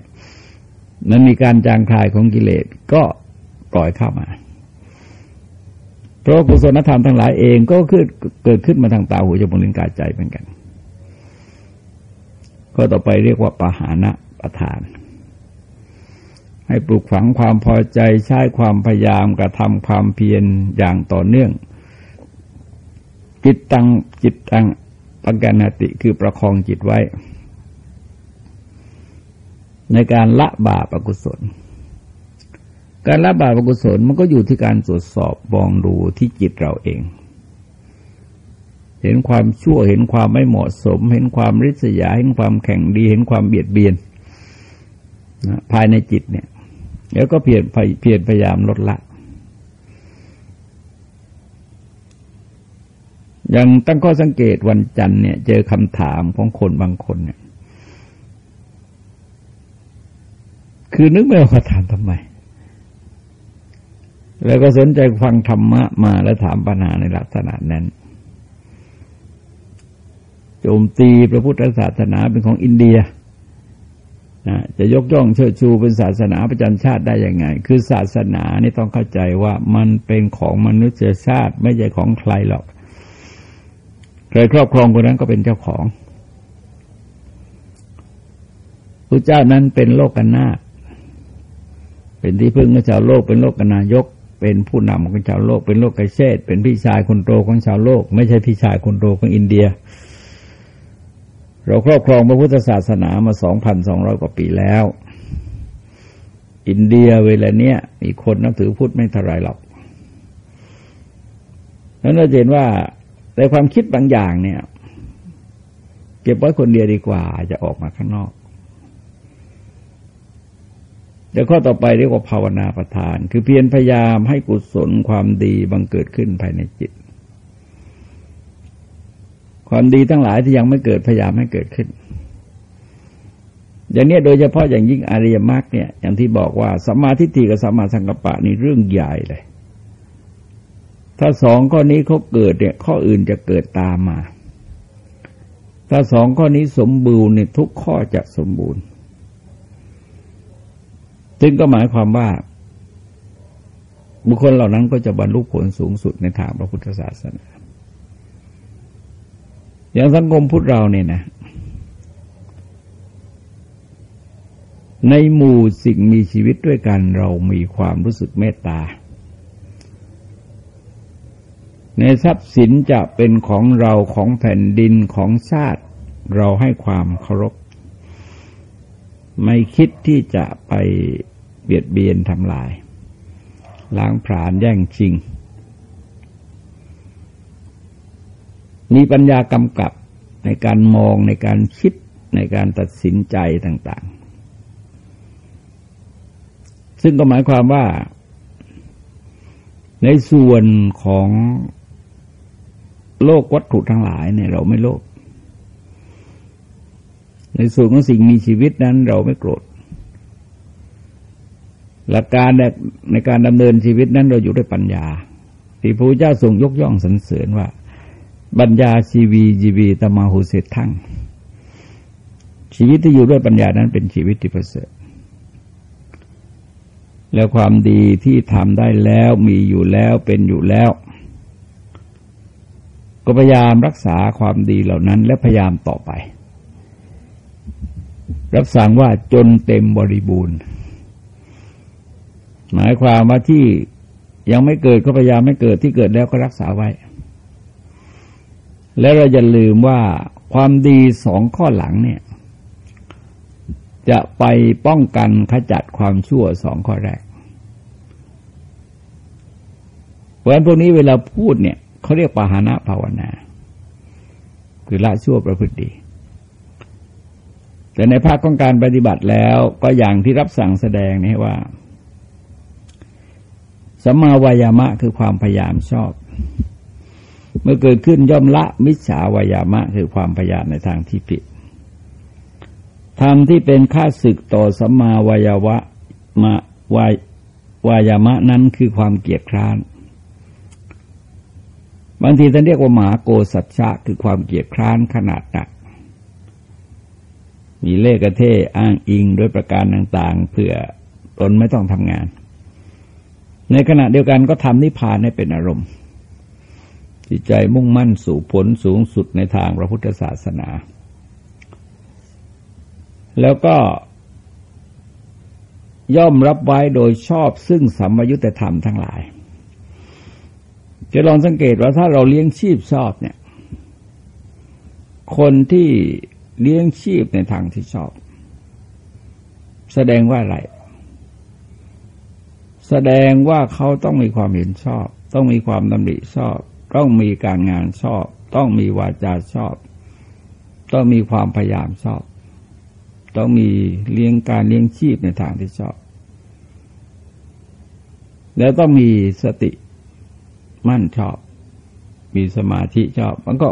มันมีการจางคลายของกิเลสก็ปล่อยเข้ามา เพราะกุศลธรรมทั้งหลายเองก็คือเกิดขึ้นมาทางตาหูจมูกลิ้นกายใจเหมือนกัน ก็ต่อไปเรียกว่าปหานะประทาน ให้ปลูกฝังความพอใจใช้ความพยายามกระทำความเพียรอย่างต่อเนื่องจิตตังจิตตัง ปัญญาติคือประคองจิตไว้ ในการละบาปอกุศล การละบาปอกุศลมันก็อยู่ที่การตรวจสอบมองดูที่จิตเราเอง เห็นความชั่วเห็นความไม่เหมาะสม เห็นความริษยาเห็นความแข่งดีเห็นความเบียดเบียนนะภายในจิตเนี่ย แล้วก็เพียรเพียรพยายามลดละ ย่างตั้งข้อสังเกตวันจันทร์เนี่ย เจอคำถามของคนบางคนเนี่ย คือนึกไม่ออกถามทำไม แล้วก็สนใจฟังธรรมะมาแล้วถามปัญหาในลักษณะนั้น โจมตีพระพุทธศาสนาเป็นของอินเดียนะจะยกย่องเชิดชูเป็นศาสนาประจำชาติได้ยังไง คือศาสนานี่ต้องเข้าใจว่ามันเป็นของมนุษยชาติไม่ใช่ของใครหรอก ใครครอบครองคนนั้นก็เป็นเจ้าของพระเจ้านั้นเป็นโลกกันนาเป็นที่พึ่งของชาวโลกเป็นโลกกันนายก เป็นผู้นำของชาวโลก เป็นโลกไกเชตเป็นพี่ชายคนโตของชาวโลก ไม่ใช่พี่ชายคนโตของอินเดีย เราครอบครองพระพุทธศาสนามาสองพันสองร้อยกว่าปีแล้ว อินเดียเวลาเนี้ยมีคนนับถือพุทธไม่เท่าไรหรอกนั้นเราเห็นว่า ในความคิดบางอย่างเนี่ย เก็บไว้คนเดียวดีกว่าจะออกมาข้างนอกเดี๋ยวข้อต่อไปเรียกว่าภาวนาประทาน คือเพียรพยายามให้กุศลความดีบังเกิดขึ้นภายในจิต ความดีทั้งหลายที่ยังไม่เกิดพยายามให้เกิดขึ้น อย่างนี้โดยเฉพาะอย่างยิ่งอริยมรรคเนี่ย อย่างที่บอกว่าสัมมาทิฏฐิกับสัมมาสังกัปปะนี่เรื่องใหญ่เลย ถ้าสองข้อนี้เขาเกิดเนี่ย ข้ออื่นจะเกิดตามมา ถ้าสองข้อนี้สมบูรณ์เนี่ยทุกข้อจะสมบูรณ์ซึ่งก็หมายความว่า บุคคลเหล่านั้นก็จะบรรลุผลสูงสุดในทางพระพุทธศาสนา อย่างสังคมพุทธเราเนี่ยนะ ในหมู่สิ่งมีชีวิตด้วยกันเรามีความรู้สึกเมตตา ในทรัพย์สินจะเป็นของเราของแผ่นดินของชาติเราให้ความเคารพ ไม่คิดที่จะไปเบียดเบียนทำลาย ล้างผลาญแย่งชิง มีปัญญากำกับในการมองในการคิดในการตัดสินใจต่างๆ ซึ่งก็หมายความว่าในส่วนของ โลกวัตถุทั้งหลายเนี่ย เราไม่โลภในส่วนของสิ่งมีชีวิตนั้น เราไม่โกรธ หลักการในการดำเนินชีวิตนั้นเราอยู่ด้วยปัญญาที่พระพุทธเจ้าทรงยกย่องสรรเสริญว่า ปัญญาชีวีจีวีตมาหุเสทั้งชีวิตที่อยู่ด้วยปัญญานั้นเป็นชีวิตที่ประเสริฐแล้วความดีที่ทำได้แล้วมีอยู่แล้วเป็นอยู่แล้ว ก็พยายามรักษาความดีเหล่านั้น และพยายามต่อไป รับสั่งว่าจนเต็มบริบูรณ์ หมายความว่าที่ยังไม่เกิดก็พยายามไม่เกิดที่เกิดแล้วก็รักษาไว้ แล้วเราอย่าลืมว่าความดีสองข้อหลังเนี่ย จะไปป้องกันขจัดความชั่วสองข้อแรก เพราะฉะนั้นพวกนี้เวลาพูดเนี่ย เขาเรียกปหานะภาวนา คือละชั่วประพฤติดี แต่ในภาคของการปฏิบัติแล้วก็อย่างที่รับสั่งแสดงนี่ว่าสัมมาวายามะคือความพยายามชอบ เมื่อเกิดขึ้นย่อมละมิจฉาวายามะคือความพยายามในทางที่ผิดธรรมที่เป็นค่าศึกต่อสัมมาวายาวะมาวายวายามะนั้นคือความเกียดคร้าน บางทีท่านเรียกว่าหมาโกสัจฉะคือความเกียดคร้านขนาดหนัก มีเลขกระเทอ้างอิงด้วยประการต่างๆ เพื่อตนไม่ต้องทำงาน ในขณะเดียวกันก็ทำนิพพานให้เป็นอารมณ์ จิตใจมุ่งมั่นสู่ผลสูงสุดในทางพระพุทธศาสนา แล้วก็ย่อมรับไว้โดยชอบซึ่งสัมยุญธรรมทั้งหลาย จะลองสังเกตว่าถ้าเราเลี้ยงชีพชอบเนี่ย คนที่เลี้ยงชีพในทางที่ชอบ แสดงว่าอะไร แสดงว่าเขาต้องมีความเห็นชอบ ต้องมีความดำริชอบ ต้องมีการงานชอบ ต้องมีวาจาชอบ ต้องมีความพยายามชอบ ต้องมีเลี้ยงการเลี้ยงชีพในทางที่ชอบ แล้วต้องมีสติ มั่นชอบ มีสมาธิชอบ มันก็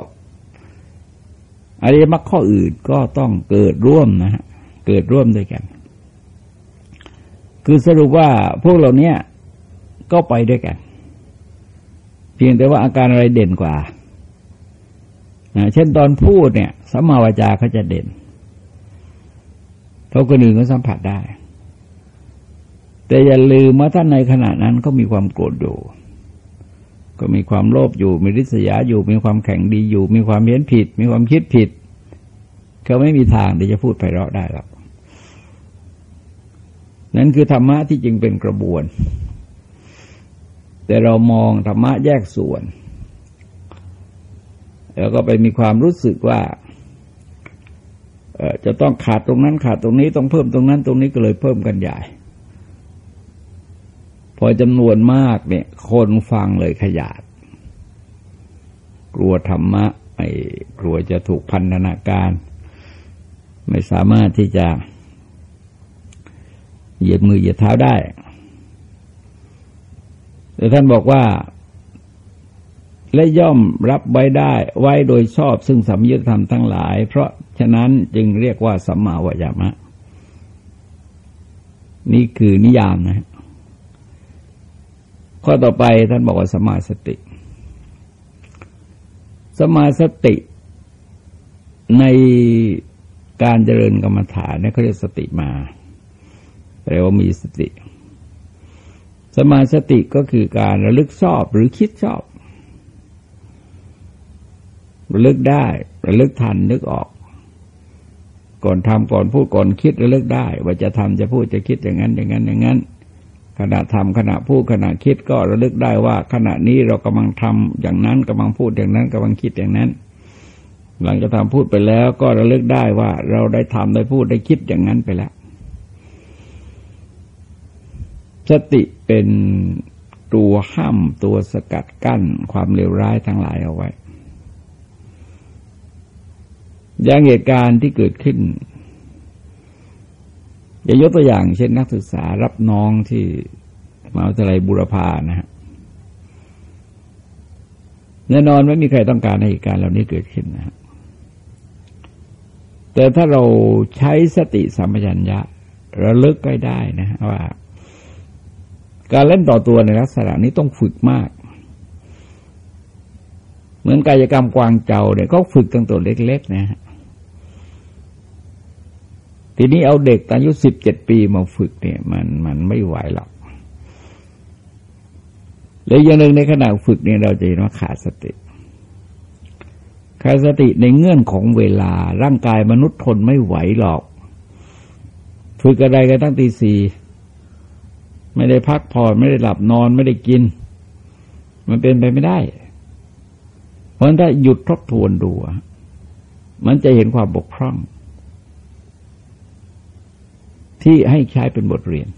อริยมรรคข้ออื่นก็ต้องเกิดร่วมนะฮะเกิดร่วมด้วยกัน คือสรุปว่าพวกเราเนี้ยก็ไปด้วยกัน เพียงแต่ว่าอาการอะไรเด่นกว่าเช่นตอนพูดเนี่ยสัมมาวาจาเขาจะเด่นเขาคนอื่นก็สัมผัสได้ แต่อย่าลืมว่าท่านในขณะนั้นก็มีความโกรธอยู่ ก็มีความโลภอยู่ มีริษยาอยู่ มีความแข็งดีอยู่ มีความเห็นผิด มีความคิดผิด เขาไม่มีทางที่จะพูดไปเราะได้หรอกนั่นคือธรรมะที่จึงเป็นกระบวน แต่เรามองธรรมะแยกส่วน แล้วก็ไปมีความรู้สึกว่าจะต้องขาดตรงนั้นขาดตรงนี้ต้องเพิ่มตรงนั้นตรงนี้ก็เลยเพิ่มกันใหญ่ พอจำนวนมากเนี่ย คนฟังเลยขยาด กลัวธรรมะไม่กลัวจะถูกพันธนาการ ไม่สามารถที่จะเหยียดมือเหยียดเท้าได้ แต่ท่านบอกว่า และย่อมรับไว้ได้ไว้โดยชอบซึ่งสัมยุทธธรรมทั้งหลาย เพราะฉะนั้นจึงเรียกว่าสัมมาวายามะ นี่คือนิยามนะ ข้อต่อไปท่านบอกว่าสมาสติ สมาสติในการเจริญกรรมฐานเนี่ยเขาเรียกสติมาแปลว่ามีสติ สมาสติก็คือการระลึกชอบหรือคิดชอบ ระลึกได้ ระลึกทันนึกออก ก่อนทำก่อนพูดก่อนคิดระลึกได้ ว่าจะทำจะพูดจะคิดอย่างนั้นอย่างนั้นอย่างนั้น ขณะทำขณะพูดขณะคิดก็ระลึกได้ว่า ขณะนี้เรากำลังทำอย่างนั้นกำลังพูดอย่างนั้นกำลังคิดอย่างนั้น หลังจากทำพูดไปแล้วก็ระลึกได้ว่า เราได้ทำได้พูดได้คิดอย่างนั้นไปแล้ว สติเป็นตัวห้ามตัวสกัดกั้นความเลวร้ายทั้งหลายเอาไว้อย่างเหตุการณ์ที่เกิดขึ้น จะยกตัวอย่าง เช่นนักศึกษารับน้องที่มหาวิทยาลัยบุรพานะฮะแน่นอนไม่มีใครต้องการให้เหตุการณ์เหล่านี้เกิดขึ้นนะแต่ถ้าเราใช้สติสัมปชัญญะระลึกก็ได้นะว่า การเล่นต่อตัวในลักษณะนี้ต้องฝึกมาก เหมือนกายกรรมกวางเจ้าเนี่ยก็ฝึกตั้งตัวเล็กๆนะฮะ ทีนี้เอาเด็กอายุสิบเจ็ดปีมาฝึกเนี่ย มันมันไม่ไหวหรอกเลยอย่างหนึ่งในขณะฝึกเนี่ยเราจะเห็นว่าขาดสติขาดสติในเงื่อนของเวลาร่างกายมนุษย์ทนไม่ไหวหรอก ฝึกอะไรกันตั้งตีสี่ไม่ได้พักผ่อนไม่ได้หลับนอนไม่ได้กิน มันเป็นไปไม่ได้ เพราะถ้าหยุดทบทวนดู มันจะเห็นความบกพร่อง ที่ให้ใช้เป็นบทเรียน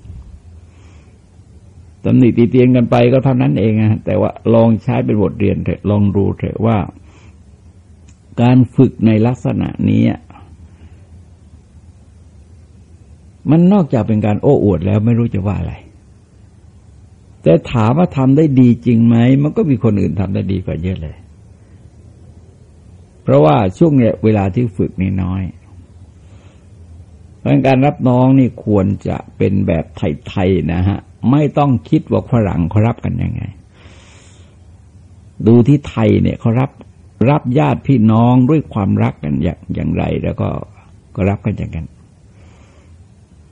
ตำหนิตีเตียนกันไปก็เท่านั้นเองนะแต่ว่าลองใช้เป็นบทเรียนเถอะลองดูเถอะว่า การฝึกในลักษณะนี้มันนอกจากเป็นการโอ้อวดแล้วไม่รู้จะว่าอะไร แต่ถามว่าทำได้ดีจริงไหม มันก็มีคนอื่นทำได้ดีกว่าเยอะเลย เพราะว่าช่วงเนี้ยเวลาที่ฝึกนี่น้อย เพราะการรับน้องนี่ควรจะเป็นแบบไทยๆนะฮะ ไม่ต้องคิดว่าฝรั่งเขารับกันยังไง ดูที่ไทยเนี่ยเขารับรับญาติพี่น้องด้วยความรักกันอย่างอย่างไร แล้วก็ก็รับกันอย่างนั้น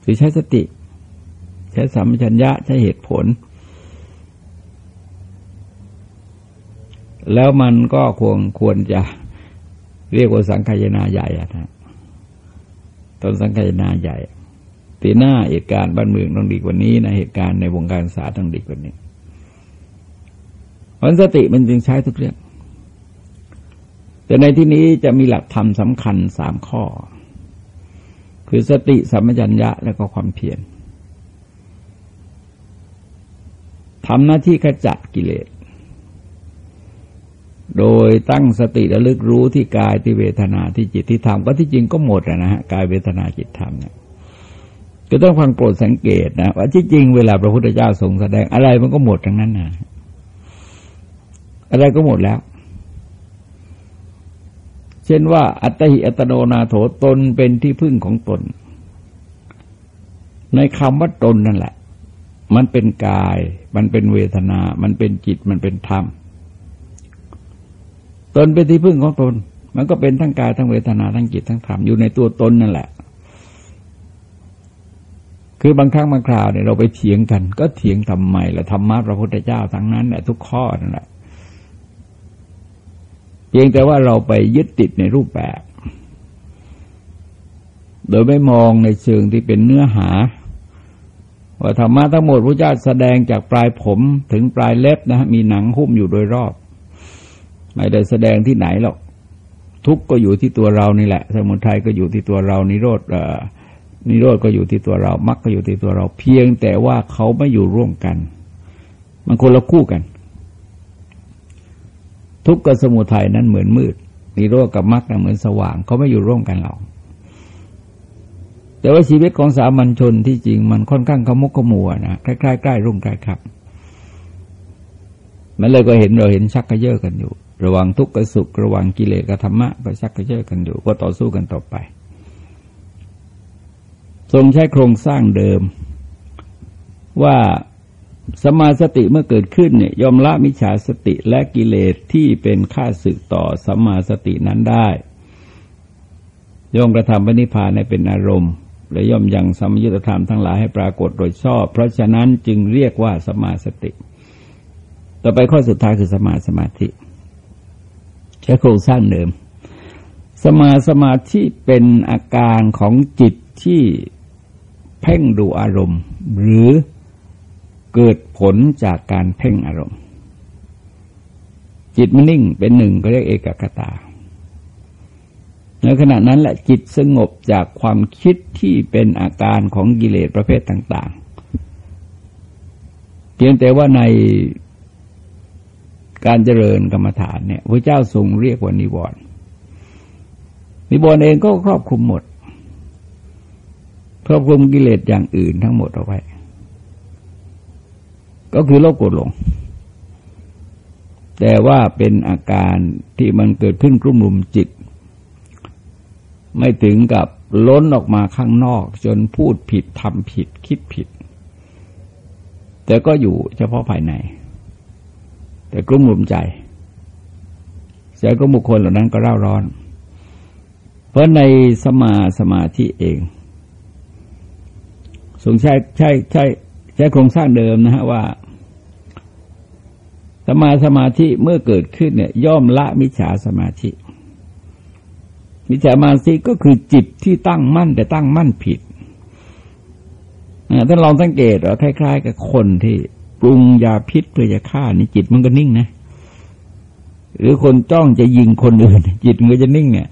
คือใช้สติ ใช้สัมปชัญญะใช้เหตุผล แล้วมันก็ควรควรจะเรียกว่าสังขยนาใหญ่อะนะ ตอนสังขยนาใหญ่ตีหน้าเหตุการณ์บ้านเมืองต้องดีกว่านี้นะเหตุการณ์ในวงการศาสตร์ต้องดีกว่านี้เพราะสติมันจึงใช้ทุกเรื่อง แต่ในที่นี้จะมีหลักธรรมสำคัญสามข้อ คือสติสัมปชัญญะและก็ความเพียรทำหน้าที่ขจัดกิเลส โดยตั้งสติระลึกรู้ที่กายที่เวทนาที่จิตที่ธรรมก็ที่จริงก็หมดนะฮะกายเวทนาจิตธรรมเนี่ยก็ต้องฟังโปรดสังเกตนะว่าที่จริงเวลาพระพุทธเจ้าทรงแสดงอะไรมันก็หมดทั้งนั้นนะอะไรก็หมดแล้ว เช่นว่า อัตหิอัตโนนาโถตนเป็นที่พึ่งของตน ในคำว่าตนนั่นแหละ มันเป็นกาย มันเป็นเวทนา มันเป็นจิตมันเป็นธรรม นเป็นที่พึ่งของตน มันก็เป็นทั้งกายทั้งเวทนาทั้งจิตทั้งธรรมอยู่ในตัวตนนั่นแหละ คือบางครั้งบางคราวเนี่ยเราไปเถียงกัน ก็เถียงทำไมละธรรมะพระพุทธเจ้าทั้งนั้นแหละทุกข้อนั่นแหละเพียงแต่ว่าเราไปยึดติดในรูปแบบ โดยไม่มองในเชิงที่เป็นเนื้อหา ว่าธรรมะทั้งหมดพระเจ้าแสดงจากปลายผมถึงปลายเล็บนะมีหนังหุ้มอยู่โดยรอบ ไม่ได้แสดงที่ไหนหรอก ทุกก็อยู่ที่ตัวเรานี่แหละ สมุทัยก็อยู่ที่ตัวเรานิโรธนิโรธก็อยู่ที่ตัวเรามรรคก็อยู่ที่ตัวเรา เพียงแต่ว่าเขาไม่อยู่ร่วมกัน มันคนละคู่กัน ทุกข์กับสมุทัยนั้นเหมือนมืดนิโรธกับมรรคเหมือนสว่างเขาไม่อยู่ร่วมกันหรอกแต่ว่าชีวิตของสามัญชนที่จริงมันค่อนข้างขมุกขมัวนะใกล้ๆใกล้รุ่งใกล้ครับ มันเลยก็เห็นเราเห็นชักกระเยาะกันอยู่ ระวังทุกข์กับสุข ระวังกิเลสกับธรรมะก็ชักกระเยาะกันอยู่ ก็ต่อสู้กันต่อไป ทรงใช้โครงสร้างเดิม ว่าสมาสติเมื่อเกิดขึ้นเนี่ยยอมละมิจฉาสติและกิเลสที่เป็นค่าศึกต่อสมาสตินั้นได้ย่อมกระทำปณิพานในเป็นอารมณ์ และย่อมยังสมยุตธรรมทั้งหลายให้ปรากฏโดยชอบ เพราะฉะนั้นจึงเรียกว่าสมาสติ ต่อไปข้อสุดท้ายคือสมาสมาธิ ใช้โครงสร้างเดิม สมาสมาธิเป็นอาการของจิตที่เพ่งดูอารมณ์ หรือเกิดผลจากการเพ่งอารมณ์ จิตมันนิ่งเป็นหนึ่งก็เรียกเอกกตาในขณะนั้นแหละจิตสงบจากความคิดที่เป็นอาการของกิเลสประเภทต่าง ๆ เพียงแต่ว่าใน การเจริญกรรมฐานเนี่ยพระเจ้าทรงเรียกว่านิวรณ์นิวรณ์เองก็ครอบคลุมหมดครอบคลุมกิเลสอย่างอื่นทั้งหมดเอาไว้ ก็คือโลภโกรธหลง แต่ว่าเป็นอาการที่มันเกิดขึ้นกลุ่มลุมจิต ไม่ถึงกับล้นออกมาข้างนอก จนพูดผิดทำผิดคิดผิด แต่ก็อยู่เฉพาะภายใน แต่กลุ่มลุมใจใจก็บุคคลเหล่านั้นก็เร่าร้อน เพราะในสมาสมาธิเองสงใช้ใช่ใช่ใช้โครงสร้างเดิมนะฮะว่าสมาสมาธิเมื่อเกิดขึ้นเนี่ย ย่อมละมิจฉาสมาธิ มิจฉาสมาธิก็คือจิตที่ตั้งมั่นแต่ตั้งมั่นผิดท่านลองสังเกตว่าคล้าย ๆ กับคนที่ ปรุงยาพิษเพื่อจะฆ่านี่จิตมันก็นิ่งนะ หรือคนจ้องจะยิงคนอื่น จิตมันก็จะนิ่งเนี่ย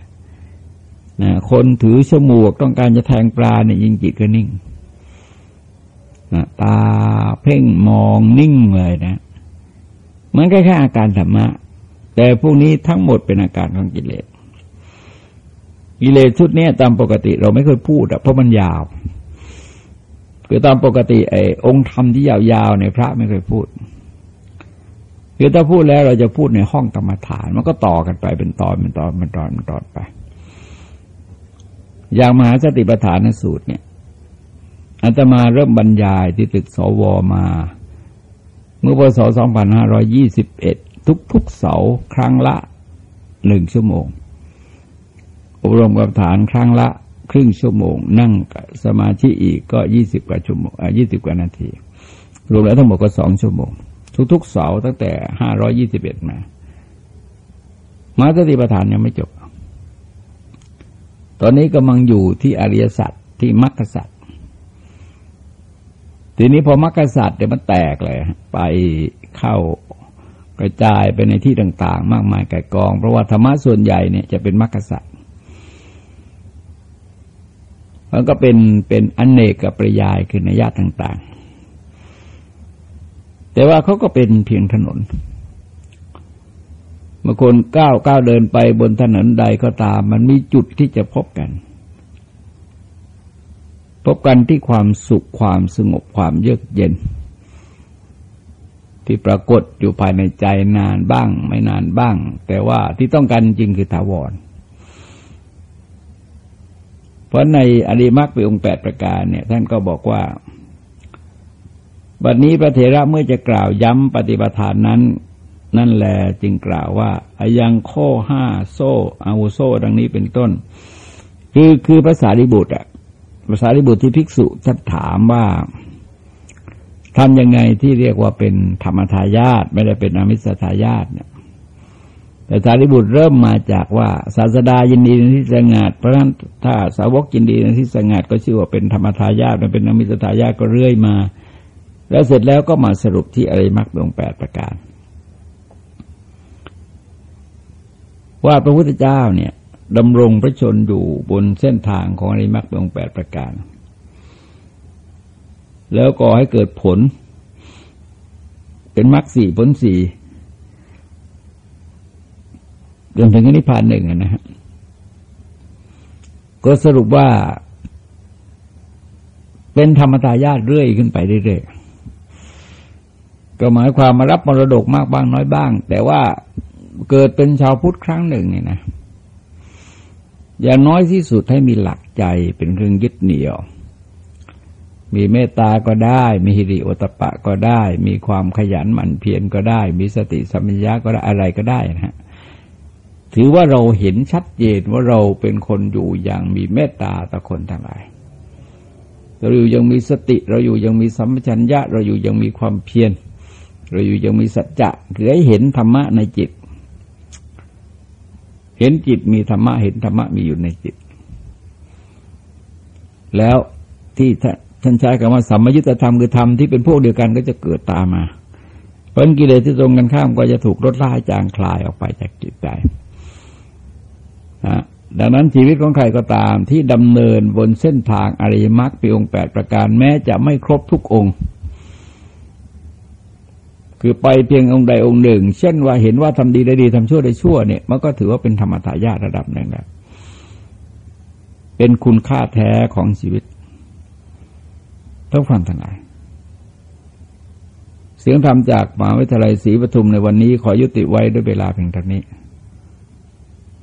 นะคนถือชมวกต้องการจะแทงปลาเนี่ยยิงจิตก็นิ่งตาเพ่งมองนิ่งเลยนะมันแค่แค่อาการธรรมะ แต่พวกนี้ทั้งหมดเป็นอาการของกิเลสกิเลสชุดนี้ตามปกติเราไม่เคยพูดเพราะมันยาว คือตามปกติไอ้องค์ธรรมที่ยาวๆในพระไม่เคยพูดคือถ้าพูดแล้วเราจะพูดในห้องกรรมฐาน มันก็ต่อกันไปเป็นตอนเป็นตอนเป็นตอนเป็นตอนไป อย่างมหาสติปัฏฐานสูตรเนี่ยอาตมาเริ่มบรรยายที่ตึกสวมา เมื่อพศ 2521 ทุกๆเสาครั้งละหนึ่งชั่วโมง อบรมกรรมฐานครั้งละ ครึ่งชั่วโมง นั่งสมาธิอีกก็ยี่สิบกว่าชั่วโมงอ่ายี่สิบกว่านาที รวมแล้วทั้งหมดก็สองชั่วโมง ทุกๆเสาตั้งแต่ห้าร้อยี่สิบเอ็ดมามาสติปัฏฐานยังไม่จบ ตอนนี้กำลังอยู่ที่อริยสัจที่มรรคสัจทีนี้พอมรรคสัตเดี๋ยวมันแตกเลย ไปเข้ากระจายไปในที่ต่าง ๆ มากมายไก่กอง เพราะว่าธรรมะส่วนใหญ่เนี่ยจะเป็นมรรคสัตว์ มันก็เป็นเป็นอนเนกกับปริยายคือนญาติต่างๆ แต่ว่าเขาก็เป็นเพียงถนนบางคนก้าวก้าวเดินไปบนถนนใดก็ตาม มันมีจุดที่จะพบกัน พบกันที่ความสุขความสงบความเยือกเย็น ที่ปรากฏอยู่ภายในใจนานบ้าง ไม่นานบ้าง แต่ว่าที่ต้องการจริงคือถาวร เพราะในอริมักเป็นองค์แปดประการเนี่ย ท่านก็บอกว่า บัดนนี้พระเถระเมื่อจะกล่าวย้ำปฏิปทานนั้น นั่นแหละจึงกล่าวว่าอายังโคห้าโซอาวุโซดังนี้เป็นต้น คือคือภาษาดิบุตรอะภาษาริบุตรที่ภิกษุท่านถามว่าทำยังไงที่เรียกว่าเป็นธรรมทายาทไม่ได้เป็นอมิสทายาทเนี่ย แต่สารีบุตรเริ่มมาจากว่าศาสดายินดีในที่สงัดเพราะฉะนั้นถ้าสาวกยินดีในที่สงัดก็ชื่อว่าเป็นธรรมทายาทมันเป็นอมิสทายาทก็เรื่อยมา แล้วเสร็จแล้วก็มาสรุปที่อริมักองแปดประการ ว่าพระพุทธเจ้าเนี่ยดำรงพระชนอยู่บนเส้นทางของอริมักองแปดประการ แล้วก่อให้เกิดผล เป็นมรรคสี่ผลสี่ จนถึงนิพพานหนึ่งนะฮะก็สรุปว่า เป็นธรรมตายาตเรื่อยขึ้นไปเรื่อยๆก็หมายความมารับมรดกมากบ้างน้อยบ้าง แต่ว่าเกิดเป็นชาวพุทธครั้งหนึ่งเนี่ยนะอย่างน้อยที่สุดให้มีหลักใจเป็นเครื่องยึดเหนี่ยว มีเมตตาก็ได้ มีฮิริโอตปะก็ได้ มีความขยันหมั่นเพียรก็ได้ มีสติสัมปชัญญะก็ได้อะไรก็ได้นะฮะ ถือว่าเราเห็นชัดเจนว่าเราเป็นคนอยู่อย่างมีเมตตาต่อคนทั้งหลายเราอยู่ยังมีสติเราอยู่ยังมีสัมปชัญญะ เราอยู่ยังมีความเพียรเราอยู่ยังมีสัจจะคือให้เห็นธรรมะในจิต เห็นจิตมีธรรมะเห็นธรรมะมีอยู่ในจิต แล้วที่ท่านใช้คำว่าสัมมยุตธรรมคือธรรมที่เป็นพวกเดียวกันก็จะเกิดตามมาเพราะกิเลสที่ตรงกันข้ามก็จะถูกลดละจางคลายออกไปจากจิตใจ นะดังนั้นชีวิตของใครก็ตามที่ดำเนินบนเส้นทางอริยมรรคปีองค์แปดประการแม้จะไม่ครบทุกองค์ คือไปเพียงองค์ใดองค์หนึ่ง เช่นว่าเห็นว่าทำดีได้ดีทำชั่วได้ชั่วเนี่ยมันก็ถือว่าเป็นธรรมทายาทระดับหนึ่งแล้วเป็นคุณค่าแท้ของชีวิตต้องฟังทั้งหลาย เสียงธรรมจากมหาวิทยาลัยศรีปทุมในวันนี้ขอยุติไว้ด้วยเวลาเพียงเท่านี้